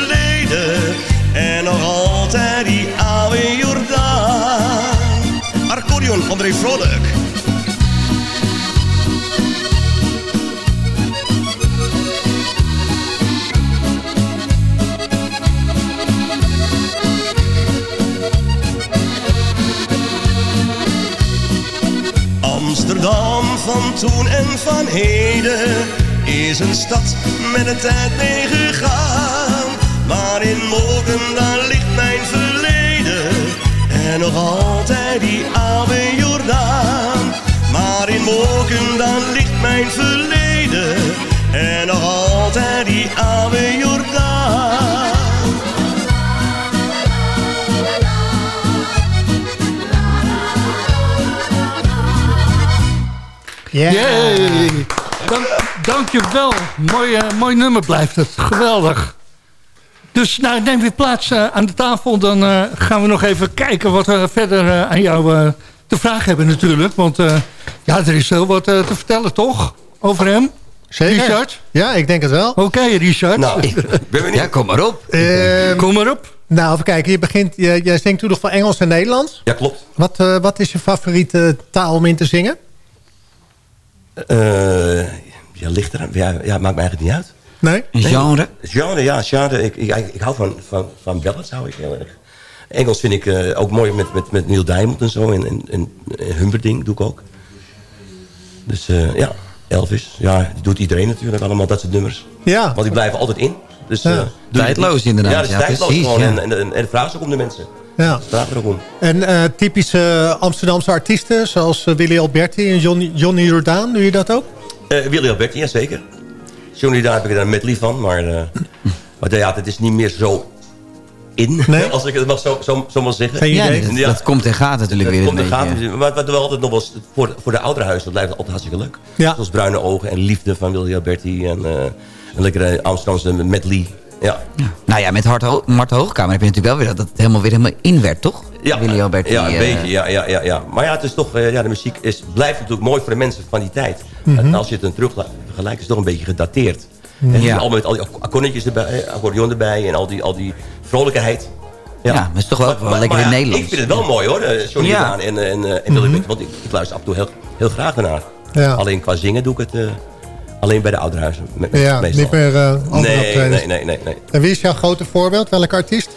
en nog altijd die oude Jordaan. Accordeon André Vrolijk. Amsterdam van toen en van heden is een stad met de tijd meegegaan. Maar in Moken daar ligt mijn verleden en nog altijd die oude Jordaan. Maar in Moken daar ligt mijn verleden en nog altijd die oude Jordaan. Ja. Dank, dankjewel. Mooi, eh, mooi nummer blijft het. Geweldig. Dus nou, neem weer plaats eh, aan de tafel. Dan eh, gaan we nog even kijken wat we verder eh, aan jou eh, te vragen hebben natuurlijk. Want eh, ja, er is heel wat te vertellen, toch? Over hem? Zeker. Richard? Ja, ik denk het wel. Oké, Richard. Nou, ik ben benieuwd. Ja, kom maar op. Ehm, Kom maar op. Nou, even kijken. Je begint, je, jij zingt toen nog van Engels en Nederlands. Ja, klopt. Wat, eh, wat is je favoriete taal om in te zingen? Eh ja, ligt er, ja, ja, maakt me eigenlijk niet uit. Nee? Genre? Genre, ja, genre. Ik, ik, ik hou van, van, van ballads, hou ik heel erg. Engels vind ik eh, ook mooi met, met, met Neil Diamond en zo. En, en, en, en Humperdinck doe ik ook. Dus eh, ja, Elvis. Ja, doet iedereen natuurlijk allemaal, dat soort nummers. Ja. Want die blijven altijd in. Dus, Ja. eh, Tijdloos inderdaad, Ja, dat is ja, tijdloos precies, gewoon. ja. En, en, en, en het vraagt ook om de mensen. Ja. Het vraagt er ook om. En eh, typische Amsterdamse artiesten, zoals Willy Alberti en Johnny, Johnny Jordaan, doe je dat ook? Eh Willy Alberti, ja zeker. Johnny, daar heb ik er een medley van. Maar, eh maar ja, het is niet meer zo in, als ik het mag zo, zo, zo maar zeggen. Ja, dat, dat komt en gaat natuurlijk weer Dat een komt en gaat. Maar wat wel altijd nog was voor, voor de oudere huizen, dat blijft altijd hartstikke leuk. Ja. Zoals Bruine Ogen en Liefde van Willy Alberti en eh, een lekkere Amsterdamse medley. Ja. Nou ja, met Hart Ho Mart Hoogkamer heb je natuurlijk wel weer dat het helemaal weer helemaal in werd, toch? Ja, Willy Alberti. ja, een eh, beetje. Ja, ja, ja, ja. Maar ja, het is toch, eh, ja, de muziek is, blijft natuurlijk mooi voor de mensen van die tijd. Mhm. En als je het dan terug vergelijkt, is toch een beetje gedateerd. En Ja. al met al die akkoordjes erbij, eh, accordeon erbij en al die, al die vrolijkheid. Ja, maar het is toch wel, wel lekker in ja, Nederlands. Ik vind het wel mooi hoor, eh, Johnny Ja. En, en, eh, en Willy Alberti, Want ik, ik luister af en toe heel, heel graag daarnaar. Ja. Alleen qua zingen doe ik het alleen bij de ouderhuizen. Ja, meestal. niet meer eh, andere nee, nee, nee, nee, nee. En wie is jouw grote voorbeeld? Welke artiest?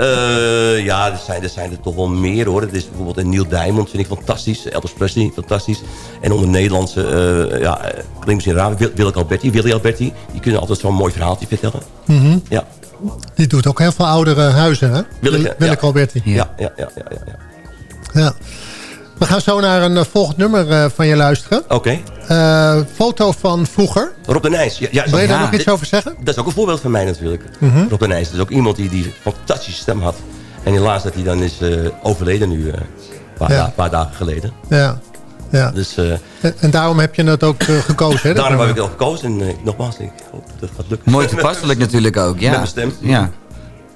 Eh, ja, er zijn, er zijn er toch wel meer hoor. Het is bijvoorbeeld een Neil Diamond, vind ik fantastisch. Elvis Presley, fantastisch. En onder Nederlandse, eh ja, eh, klinkt misschien raar, Wil- Willeke Alberti, Willy Alberti. Die kunnen altijd zo'n mooi verhaaltje vertellen. Mhm. Ja. Die doet ook heel veel oudere huizen, hè? Willeke, Willeke ja. Alberti. Ja, ja, ja, ja, ja. ja. Ja. We gaan zo naar een eh, volgend nummer eh, van je luisteren. Oké. Eh, foto van vroeger. Rob de Nijs. Ja, ja, Wil je daar ja, nog iets dit- over zeggen? Dat is ook een voorbeeld van mij natuurlijk. Mhm. Rob de Nijs. Dat is ook iemand die, die een fantastische stem had. En helaas dat hij dan is eh, overleden nu, eh, een paar, Ja. da- paar dagen geleden. Ja. ja. Dus eh, En, en daarom heb je het ook gekozen, hè? daarom heb ik het al gekozen. En nogmaals, ik hoop dat het gaat lukken. Mooi toepasselijk natuurlijk ook, ja. Met mijn stem. Ja.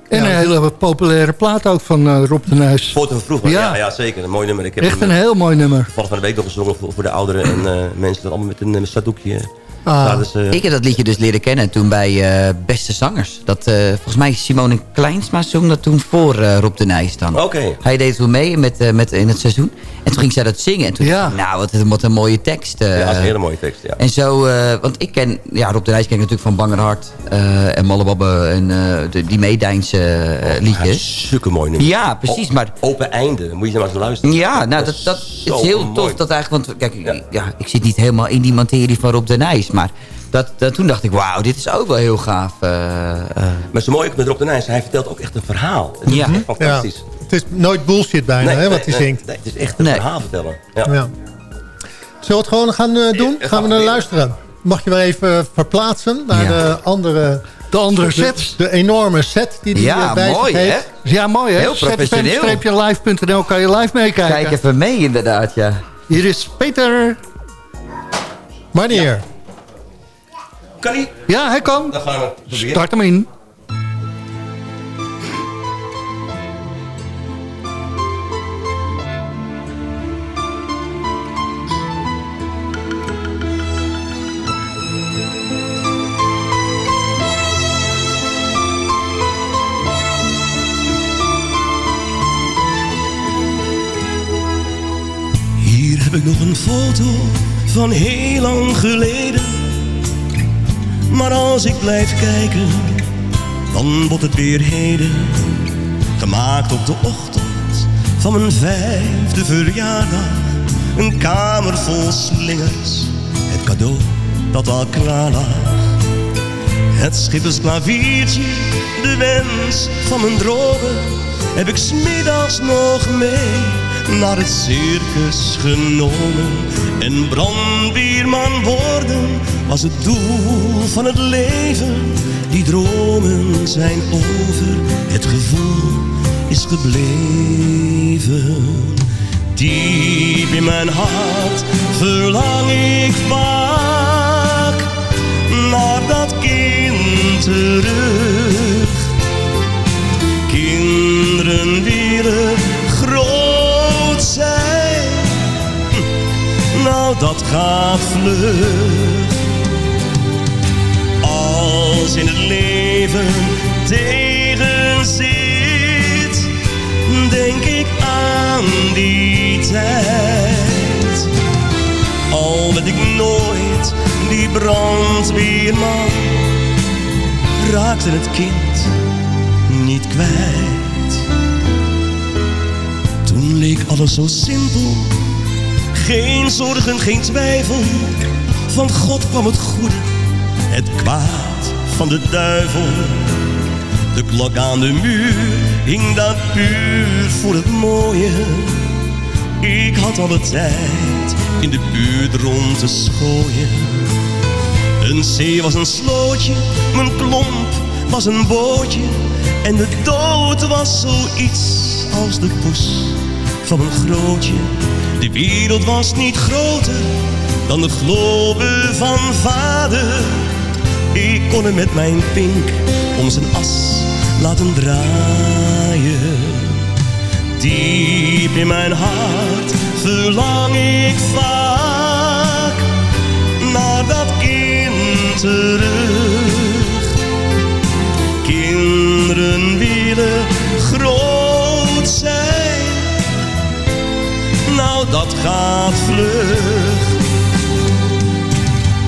En een hele populaire plaat ook van eh, Rob de Nijs. Foto van vroeger, ja. Ja. Ja, zeker. Een mooi nummer. Ik heb Echt een heel mooi nummer. toevallig van de week nog gezongen voor, voor de ouderen en eh, mensen dat allemaal met een, uh, Ah. Ja, eh, Ik heb dat liedje dus leren kennen toen bij eh, Beste Zangers. Dat, eh, volgens mij Simone Kleinsma zong dat toen voor eh, Rob de Nijs dan. Oké. Hij deed toen mee met, eh, met, in het seizoen. En toen ging zij dat zingen. En toen dacht ik, nou, wat, een- wat een mooie tekst. eh. ja, dat is een hele mooie tekst, ja. En zo, eh, want ik ken, ja, Rob de Nijs ken ik natuurlijk van Bangerhart eh en Mollebabbe en eh, de, die meedijnse eh, Hij liedjes. zulke mooie nummers. Ja, precies, maar... Open einde, moet je nou maar eens luisteren. Ja, nou, dat, dat is heel mooi. tof. Dat eigenlijk, want kijk, ik- ja. ik zit niet helemaal in die materie van Rob de Nijs. Maar dat, dat, toen dacht ik, wauw, dit is ook wel heel gaaf. eh, eh. Maar zo mooi ook met Rob de Nijs, hij vertelt ook echt een verhaal. Het is Ja. echt Ja. fantastisch. Het is nooit bullshit bijna, hè, wat hij zingt. Nee, het is echt een Nee. verhaal vertellen. Ja. Ja. Zullen we het gewoon gaan eh, doen? Ja, gaan we naar luisteren? Mag je wel even verplaatsen naar Ja. de andere... De andere de- sets. De, enorme set die hij Ja, bij zich mooi, heeft. hè? Ja, mooi hè? Heel professioneel. live.nl kan je live meekijken. Kijk even mee inderdaad, ja. Hier is Peter. Wanneer? Kan hij? Ja, hij kan. Dan gaan we proberen. Start hem in. Hier heb ik nog een foto van heel lang geleden. Maar als ik blijf kijken, dan wordt het weer heden. Gemaakt op de ochtend van mijn vijfde verjaardag. Een kamer vol slingers, het cadeau dat al klaar lag. Het schippersklaviertje, de wens van mijn dromen, heb ik smiddags nog mee naar het circus genomen. En brandweerman worden was het doel van het leven. Die dromen zijn over, het gevoel is gebleven. Diep in mijn hart verlang ik vaak naar dat kind terug. Kinderen willen nou dat gaat vlug. Als in het leven tegenzin aan die tijd. Al werd ik nooit die brandweerman, raakte het kind niet kwijt. Toen leek alles zo simpel, geen zorgen, geen twijfel. Van God kwam het goede, het kwaad van de duivel. De klok aan de muur hing daar puur voor het mooie. Ik had alle tijd in de buurt rond te schooien. Een zee was een slootje, mijn klomp was een bootje. En de dood was zoiets als de poes van een grootje. De wereld was niet groter dan de globe van vader. Ik kon hem met mijn pink om zijn as laten draaien. Diep in mijn hart verlang ik vaak naar dat kind terug. Kinderen willen groot zijn, nou dat gaat vlug.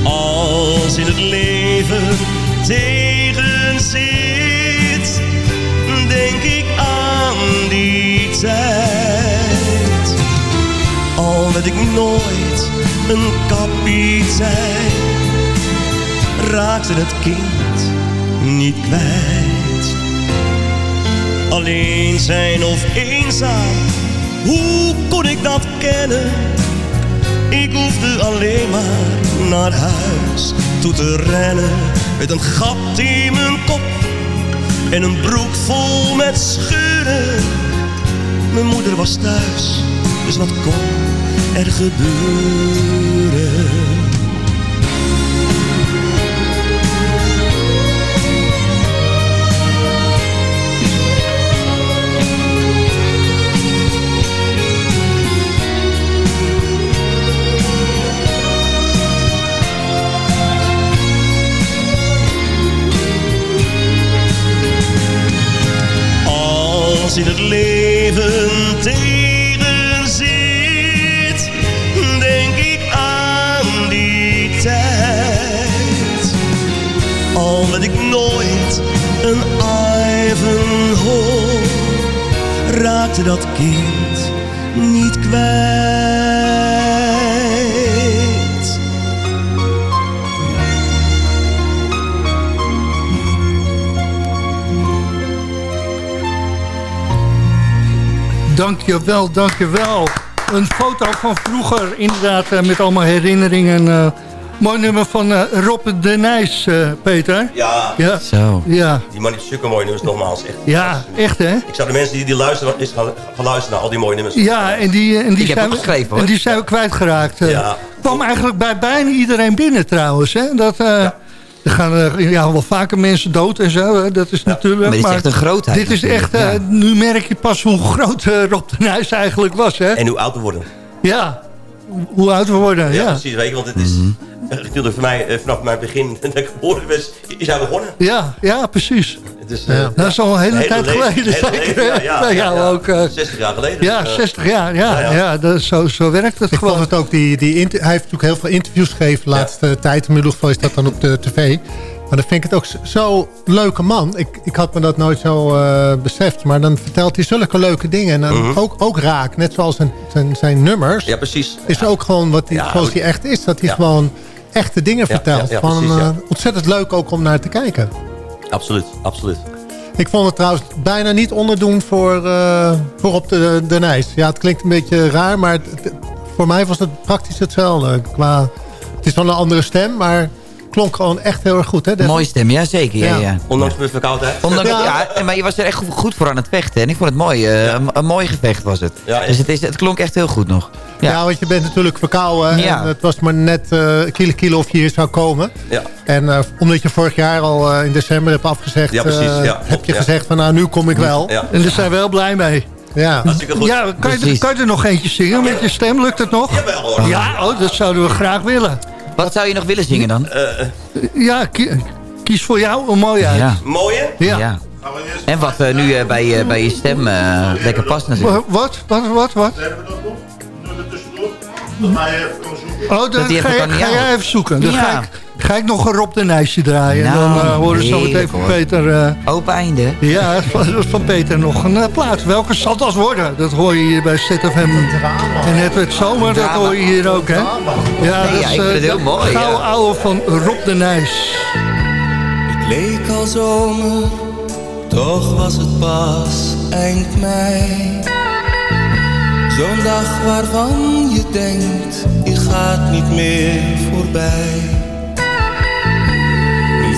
Als in het leven tegen zit, denk ik aan die tijd. Al werd ik nooit een kapitein, raakte het kind niet kwijt. Alleen zijn of eenzaam, hoe kon ik dat kennen? Ik hoefde alleen maar naar huis toe te rennen Met een gat in mijn kop en een broek vol met scheuren Mijn moeder was thuis, dus wat kon er gebeuren? Dat kind niet kwijt. Dankjewel, dankjewel. Een foto van vroeger, inderdaad, eh, met allemaal herinneringen. Mooi nummer van eh, Rob de Nijs, eh, Peter. Ja. Ja. Zo. Ja. Die man heeft zulke mooie nummers nogmaals. Echt. Ja, echt hè? Ik zou de mensen die, die luisteren, eens gaan, gaan luisteren naar al die mooie nummers. Ja, en die, en die, zijn, ook geschreven, hoor. en die zijn we kwijtgeraakt. eh. Ja. Kwam eigenlijk bij bijna iedereen binnen trouwens. Hè? Dat, eh, Er gaan ja, wel vaker mensen dood en zo. Hè? Dat is natuurlijk... Maar dit is echt een grootheid Dit is echt... eh, Nu merk je pas hoe groot Rob de Nijs eigenlijk was. Hè? En hoe oud we worden. Ja, hoe oud we worden. Ja, Ja, precies. Weet je, want het is natuurlijk voor mij, eh, vanaf mijn begin dat ik geboren was, is hij begonnen. ja, ja precies. Het is, eh, Dat is al een hele, hele tijd leven- geleden. zeker, ja, ja, ja, ja. ook. eh, 60 jaar geleden. ja, dus, eh, 60 jaar. Ja, ja, ja. ja. dat, zo, zo werkt het Ik gewoon. het ook, die, die hij heeft natuurlijk heel veel interviews gegeven de laatste tijd. Inmiddels is dat dan op de tv. Maar dan vind ik het ook zo'n leuke man. Ik, ik had me dat nooit zo eh, beseft. Maar dan vertelt hij zulke leuke dingen. En dan Mhm. ook, ook raak, net zoals zijn, zijn, zijn nummers. Ja, precies. Is ook gewoon wat hij, Ja, zoals hij echt is. Dat hij Ja. gewoon echte dingen vertelt. Van, precies, eh, ontzettend leuk ook om naar te kijken. Absoluut, absoluut. Ik vond het trouwens bijna niet onderdoen voor, eh, voor op de, de Nijs. Ja, het klinkt een beetje raar, maar het- het- voor mij was het praktisch hetzelfde. Qua, het is wel een andere stem, maar klonk gewoon echt heel erg goed. Hè? Mooie stem, ja zeker. Ja, Ja. ja. Ondanks de verkoudheid. Ondanks, Ja. ja. maar je was er echt goed- voor aan het vechten. En ik vond het mooi. eh, een, een mooi gevecht was het. Dus het, is, het klonk echt heel goed nog. Ja. Ja. want je bent natuurlijk verkouden. Ja. En het was maar net eh kilo kilo of je hier zou komen. Ja. En eh, omdat je vorig jaar al eh, in december hebt afgezegd... Ja, precies, eh, heb je ja. gezegd van nou, nu kom ik wel. Ja. En daar zijn we wel blij mee. Ja. Goed. Ja, kan je, kan je er nog eentje zingen met je stem? Lukt het nog? Jawel hoor. Ja, oh, dat zouden we graag willen. Wat zou je nog willen zingen dan? Eh, Ja, ki- kies voor jou een mooi uit. Ja. mooie? Ja. Ja. En wat eh, nu eh, bij, eh, bij je stem eh, lekker past natuurlijk. Wat? Wat? Wat? Wat? Oh, dan Dat die ga, niet ga jij even zoeken. Dan Ja. ga, ik, ga ik nog een Rob de Nijsje draaien. en dan eh, horen we zo meteen van hoor. Peter... eh, Open einde. ja, van, van Peter nog een eh, plaat. Welke zal het als worden? Dat hoor je hier bij ZFM. En het werd zomer, dat hoor je hier ook, hè? Ja, Nee, dat ja, is ik vind het heel mooi, gouden ja. ouwe van Rob de Nijs. Het leek al zomer, toch was het pas eind mei. Zo'n dag waarvan je denkt, die gaat niet meer voorbij.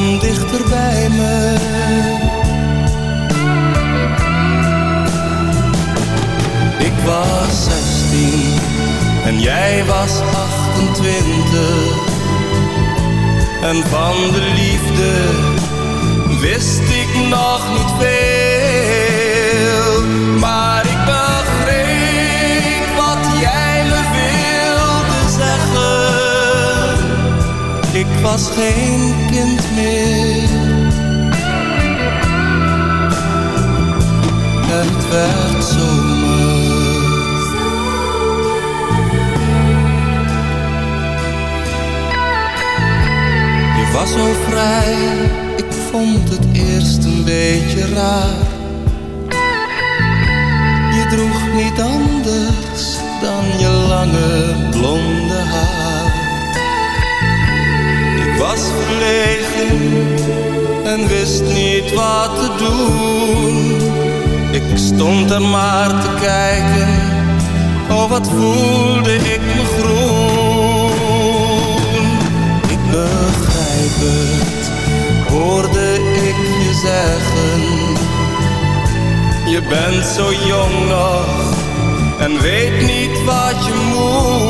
Kom dichter bij me. Ik was 16 en jij was 28. En van de liefde wist ik nog niet veel. Was geen kind meer. Het werd zomer. Je was zo vrij, ik vond het eerst een beetje raar. Je droeg niet anders dan je lange blonde haar. Was verlegen en wist niet wat te doen. Ik stond er maar te kijken, oh wat voelde ik me groen. Ik begrijp het, hoorde ik je zeggen. Je bent zo jong nog en weet niet wat je moet.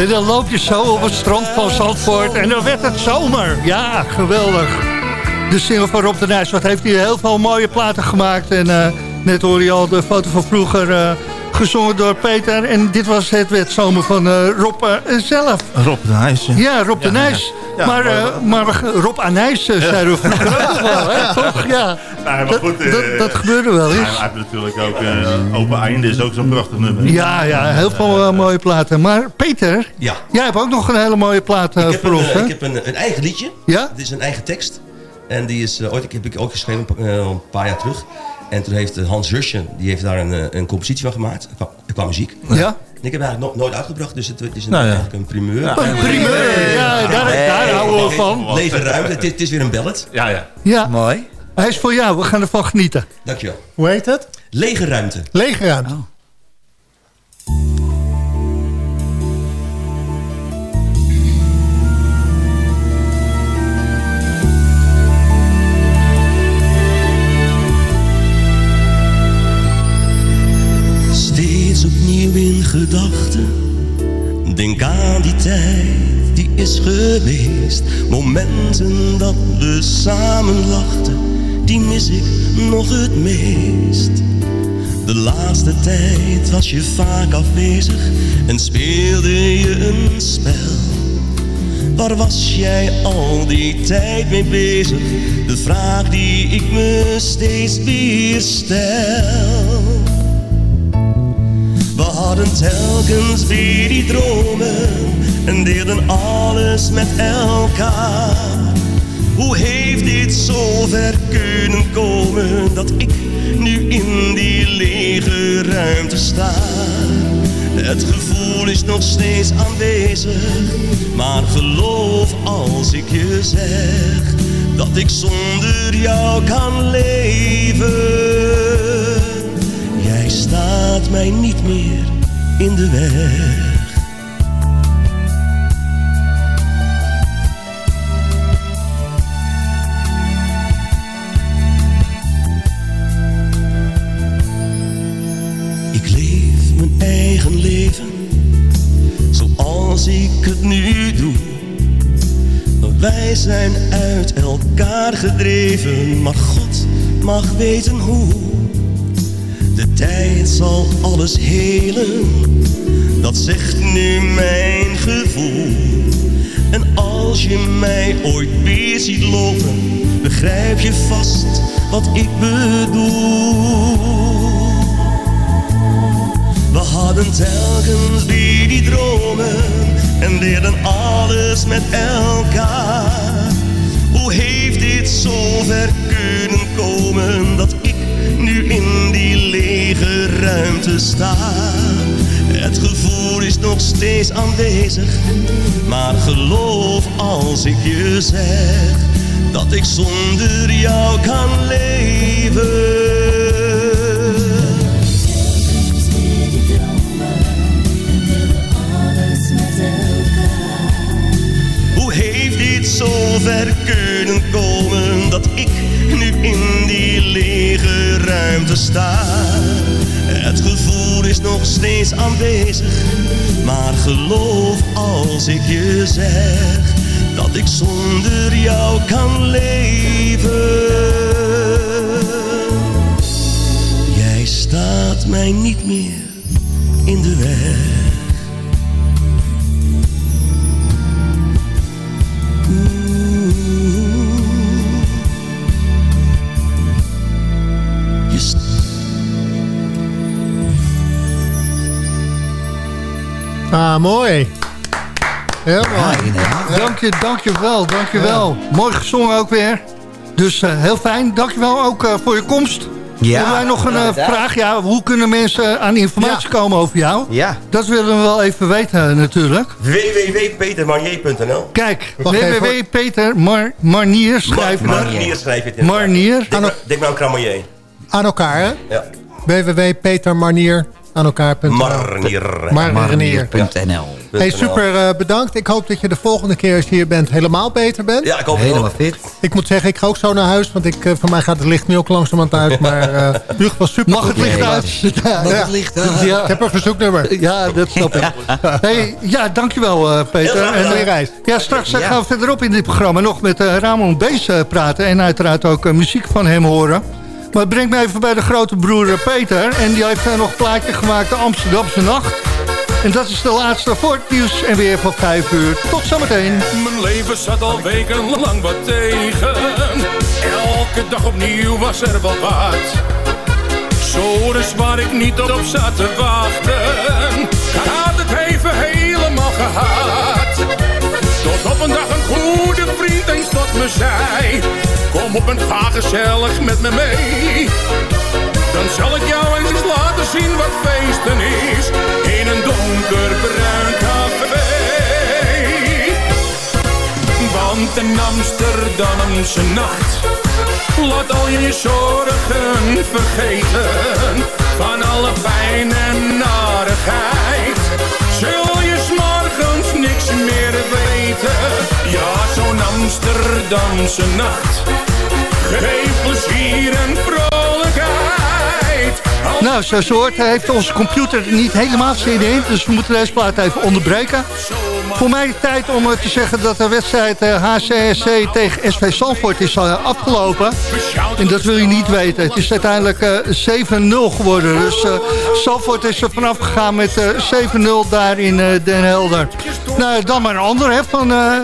En dan loop je zo op het strand van Zandvoort en dan werd het zomer. Ja, geweldig. De single van Rob de Nijs, wat heeft hij heel veel mooie platen gemaakt. En eh, net hoorde je al de foto van vroeger eh, gezongen door Peter. En dit was het werd zomer van eh, Rob zelf. Rob de Nijs. Ja, Rob de Ja, Nijs. ja. Ja, maar maar- eh, maar we- Rob Anijs zeiden we vroeger wel, hè? toch? Ja. Maar Dat- goed, eh, dat, dat gebeurde wel eens. hij heeft natuurlijk ook eh, Open Einde, is ook zo'n prachtig nummer. Ja, ja, heel veel eh, mooie platen. Maar Peter, Ja. jij hebt ook nog een hele mooie plaat Ik voor ons, ik heb een, een eigen liedje. Ja? Het is een eigen tekst. En die is ooit, ik heb ik ook geschreven een paar jaar terug. En toen heeft Hans Zusje, die heeft daar een, een compositie van gemaakt. Qua, qua muziek. Ja? En ik heb eigenlijk no- nooit uitgebracht, dus het, het is een, Nou ja. eigenlijk een primeur. Ja, Een primeur, ja, daar, daar houden we van. Lege ruimte, het, is- het is weer een ballad. Ja, ja. Ja, Mooi. Hij is voor jou, we gaan ervan genieten. Dankjewel. Hoe heet het? Lege ruimte. Lege ruimte. Oh. Steeds opnieuw in gedachten, denk aan die tijd die is geweest. Momenten dat we samen lachten die mis ik nog het meest. De laatste tijd was je vaak afwezig en speelde je een spel. Waar was jij al die tijd mee bezig? De vraag die ik me steeds weer stel. We hadden telkens weer die dromen en deelden alles met elkaar. Hoe heeft dit zo ver kunnen komen dat ik nu in die lege ruimte sta? Het gevoel is nog steeds aanwezig, maar geloof als ik je zeg dat ik zonder jou kan leven. Jij staat mij niet meer in de weg. Elkaar gedreven, maar God mag weten hoe. De tijd zal alles helen, dat zegt nu mijn gevoel. En als je mij ooit weer ziet lopen, begrijp je vast wat ik bedoel. We hadden telkens weer die dromen en leerden alles met elkaar. Hoe heeft dit zo ver kunnen komen dat ik nu in die lege ruimte sta? Het gevoel is nog steeds aanwezig, maar geloof als ik je zeg dat ik zonder jou kan leven. Zo ver kunnen komen dat ik nu in die lege ruimte sta? Het gevoel is nog steeds aanwezig, maar geloof als ik je zeg dat ik zonder jou kan leven. Jij staat mij niet meer in de weg. Ah, mooi. Heel mooi. Dank je, dank je wel, dank je wel. Mooi gezongen ook weer. Dus eh, heel fijn. Dank je wel ook eh, voor je komst. Ja, Hebben wij nog een eh, vraag? Ja, hoe kunnen mensen aan informatie komen over jou? Ja. Dat willen we wel even weten natuurlijk. www.petermarnier.nl Kijk, www.petermarnier schrijf je. Marnier schrijf je het in. Marnier. Denk maar- Denk maar aan Cramonier. Aan elkaar, hè? Ja. www.petermarnier aan elkaar.nl Marnier. Marnier. .nl. Hey, super eh, bedankt. Ik hoop dat je de volgende keer als je hier bent helemaal beter bent. Ja, ik hoop het Helemaal ook. fit. Ik moet zeggen, ik ga ook zo naar huis. Want ik, eh, voor mij gaat het licht nu ook langzamerhand uit. Maar eh in ieder geval super. Mag het licht uit? Ja, Mag ja. het licht uit? Ja, ik heb een verzoeknummer. Ja, dat snap ik. Hey, ja, dankjewel eh, Peter. En, eh, reis. ja, straks gaan we verderop in dit programma nog met Ramon Bees eh, praten. En uiteraard ook muziek van hem horen. Maar het brengt me even bij de grote broer eh, Peter. En die heeft eh, nog een plaatje gemaakt, de Amsterdamse Nacht. En dat is de laatste voor het nieuws en weer van 5 uur. Tot zometeen. Mijn leven zat al wekenlang wat tegen. Elke dag opnieuw was er wat. Zores waar ik niet op zat te wachten. Had het even helemaal gehad. Op een dag een goede vriend eens tot me zei. Kom op en ga gezellig met me mee. Dan zal ik jou eens laten zien wat feesten is. In een donkerbruin café. Want een Amsterdamse nacht Laat al je zorgen vergeten Van alle pijn en narigheid Zul je s'morgens niks meer weten Ja, zo'n Amsterdamse nacht Geeft plezier en vrolijkheid Nou, zoals je hoort heeft onze computer niet helemaal in. Dus we moeten deze plaat even onderbreken. Voor mij tijd om eh, te zeggen dat de wedstrijd eh, HCSC tegen SV Zandvoort is eh, afgelopen. En dat wil je niet weten. Het is uiteindelijk eh, 7-0 geworden. Dus eh Zandvoort is er vanaf gegaan met eh, 7-0 daar in eh, Den Helder. Nou, dan maar een ander, van eh,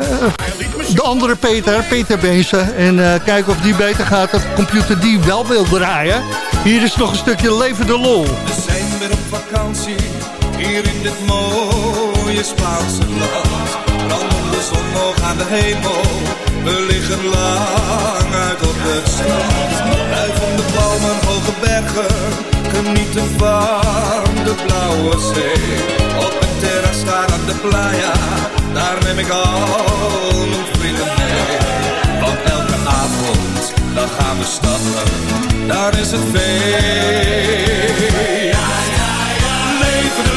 de andere Peter, Peter Beense. En eh, kijken of die beter gaat op de computer die wel wil draaien. Hier is nog een stukje Leven de Lol. We zijn weer op vakantie, hier in dit mooie Spaanse land. Brandende zon nog aan de hemel, we liggen lang uit op het strand. Buiten de bomen, hoge bergen, genieten van de blauwe zee. Op het terras staan aan de playa, daar neem ik al mijn vrienden mee. Want elke avond, dan gaan we stappen, daar is het feest. Leven de